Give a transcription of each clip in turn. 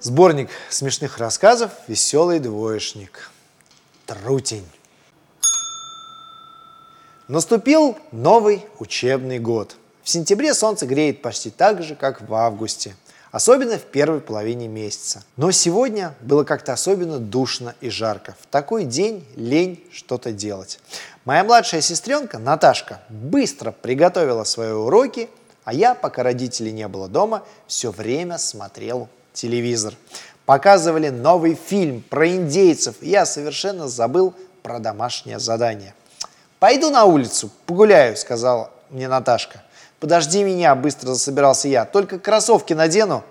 Сборник смешных рассказов «Веселый двоечник». Трутень. Наступил новый учебный год. В сентябре солнце греет почти так же, как в августе. Особенно в первой половине месяца. Но сегодня было как-то особенно душно и жарко. В такой день лень что-то делать. Моя младшая сестренка Наташка быстро приготовила свои уроки, а я, пока родителей не было дома, все время смотрел телевизор. Показывали новый фильм про индейцев, я совершенно забыл про домашнее задание. «Пойду на улицу, погуляю», — сказала мне Наташка. «Подожди меня», — быстро засобирался я, — «только кроссовки надену».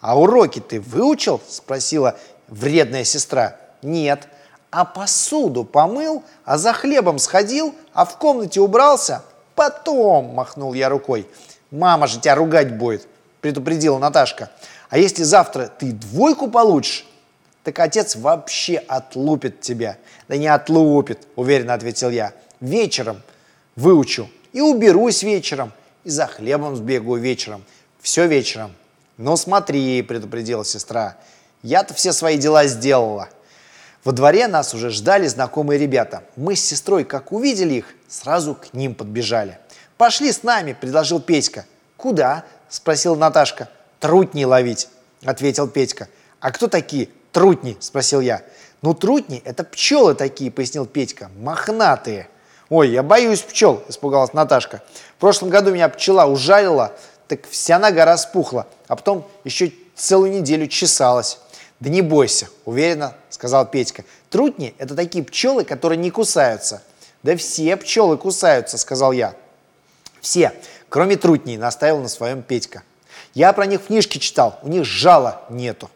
«А уроки ты выучил?» — спросила вредная сестра. «Нет». «А посуду помыл? А за хлебом сходил? А в комнате убрался?» «Потом», — махнул я рукой. «Мама же тебя ругать будет», — предупредила Наташка. А если завтра ты двойку получишь, так отец вообще отлупит тебя. Да не отлупит, уверенно ответил я. Вечером выучу и уберусь вечером, и за хлебом сбегаю вечером. Все вечером. Ну смотри, предупредила сестра, я-то все свои дела сделала. Во дворе нас уже ждали знакомые ребята. Мы с сестрой, как увидели их, сразу к ним подбежали. «Пошли с нами», – предложил Петька. «Куда?» – спросила Наташка трутни ловить», — ответил Петька. «А кто такие трутни?» — спросил я. «Ну, трутни — это пчелы такие», — пояснил Петька, — «мохнатые». «Ой, я боюсь пчел», — испугалась Наташка. «В прошлом году меня пчела ужалила, так вся нога распухла, а потом еще целую неделю чесалась». «Да не бойся», — уверенно сказал Петька. «Трутни — это такие пчелы, которые не кусаются». «Да все пчелы кусаются», — сказал я. «Все, кроме трутней», — наставил на своем Петька. Я про них книжки читал, у них жала нету.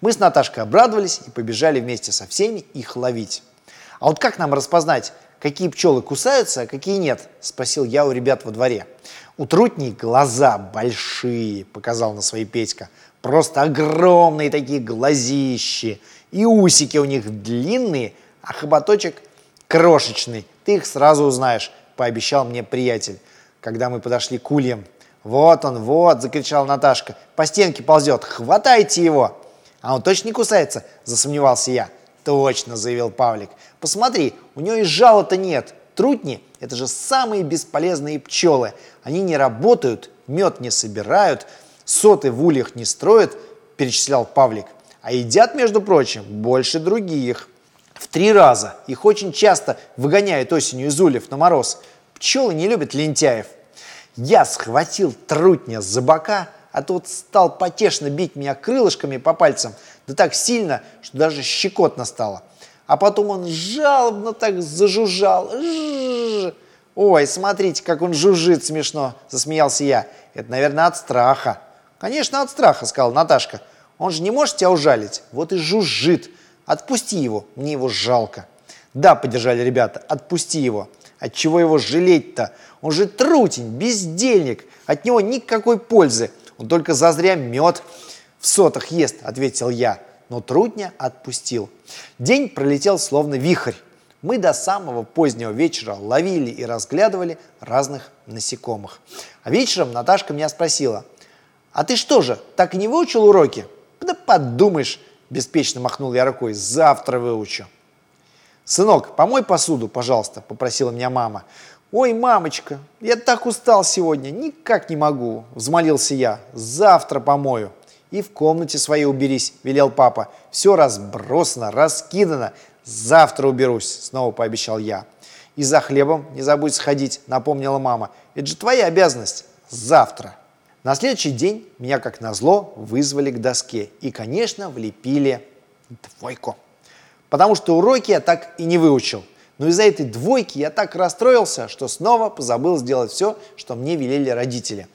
Мы с Наташкой обрадовались и побежали вместе со всеми их ловить. А вот как нам распознать, какие пчелы кусаются, а какие нет? Спросил я у ребят во дворе. У трутней глаза большие, показал на свои Петька. Просто огромные такие глазищи. И усики у них длинные, а хоботочек крошечный. Ты их сразу узнаешь, пообещал мне приятель, когда мы подошли к ульям «Вот он, вот!» – закричала Наташка. «По стенке ползет! Хватайте его!» «А он точно не кусается?» – засомневался я. «Точно!» – заявил Павлик. «Посмотри, у него и жала-то нет. Трутни – это же самые бесполезные пчелы. Они не работают, мед не собирают, соты в ульях не строят», – перечислял Павлик. «А едят, между прочим, больше других. В три раза. Их очень часто выгоняют осенью из ульев на мороз. Пчелы не любят лентяев». Я схватил трутня за бока, а тот стал потешно бить меня крылышками по пальцам, да так сильно, что даже щекотно стало. А потом он жалобно так зажужжал. Ой, смотрите, как он жужжит смешно, засмеялся я. Это, наверное, от страха. Конечно, от страха, сказала Наташка. Он же не может тебя ужалить, вот и жужжит. Отпусти его, мне его жалко. Да, поддержали ребята, отпусти его. От чего его жалеть-то? Он же трутень, бездельник. От него никакой пользы. Он только зазря мед в сотах ест, ответил я. Но трутня отпустил. День пролетел словно вихрь. Мы до самого позднего вечера ловили и разглядывали разных насекомых. А вечером Наташка меня спросила, а ты что же, так и не выучил уроки? Да подумаешь, беспечно махнул я рукой, завтра выучу. «Сынок, помой посуду, пожалуйста», – попросила меня мама. «Ой, мамочка, я так устал сегодня, никак не могу», – взмолился я. «Завтра помою». «И в комнате своей уберись», – велел папа. «Все разбросано, раскидано. Завтра уберусь», – снова пообещал я. «И за хлебом не забудь сходить», – напомнила мама. «Это же твоя обязанность. Завтра». На следующий день меня, как назло, вызвали к доске и, конечно, влепили двойку. Потому что уроки я так и не выучил. Но из-за этой двойки я так расстроился, что снова позабыл сделать все, что мне велели родители.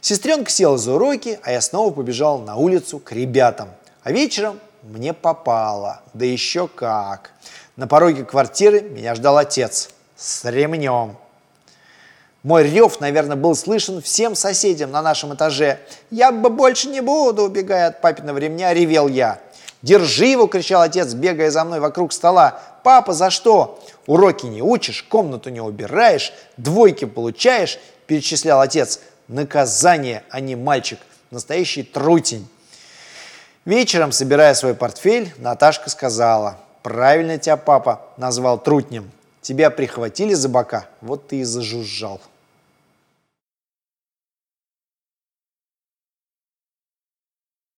Сестренка села за уроки, а я снова побежал на улицу к ребятам. А вечером мне попало, да еще как. На пороге квартиры меня ждал отец с ремнем. Мой рев, наверное, был слышен всем соседям на нашем этаже. «Я бы больше не буду!» Убегая от папиного ремня, ревел я. «Держи его!» – кричал отец, бегая за мной вокруг стола. «Папа, за что?» Уроки не учишь, комнату не убираешь, двойки получаешь, перечислял отец. Наказание, а не мальчик. Настоящий трутень. Вечером, собирая свой портфель, Наташка сказала, правильно тебя папа назвал трутнем. Тебя прихватили за бока, вот ты и зажужжал.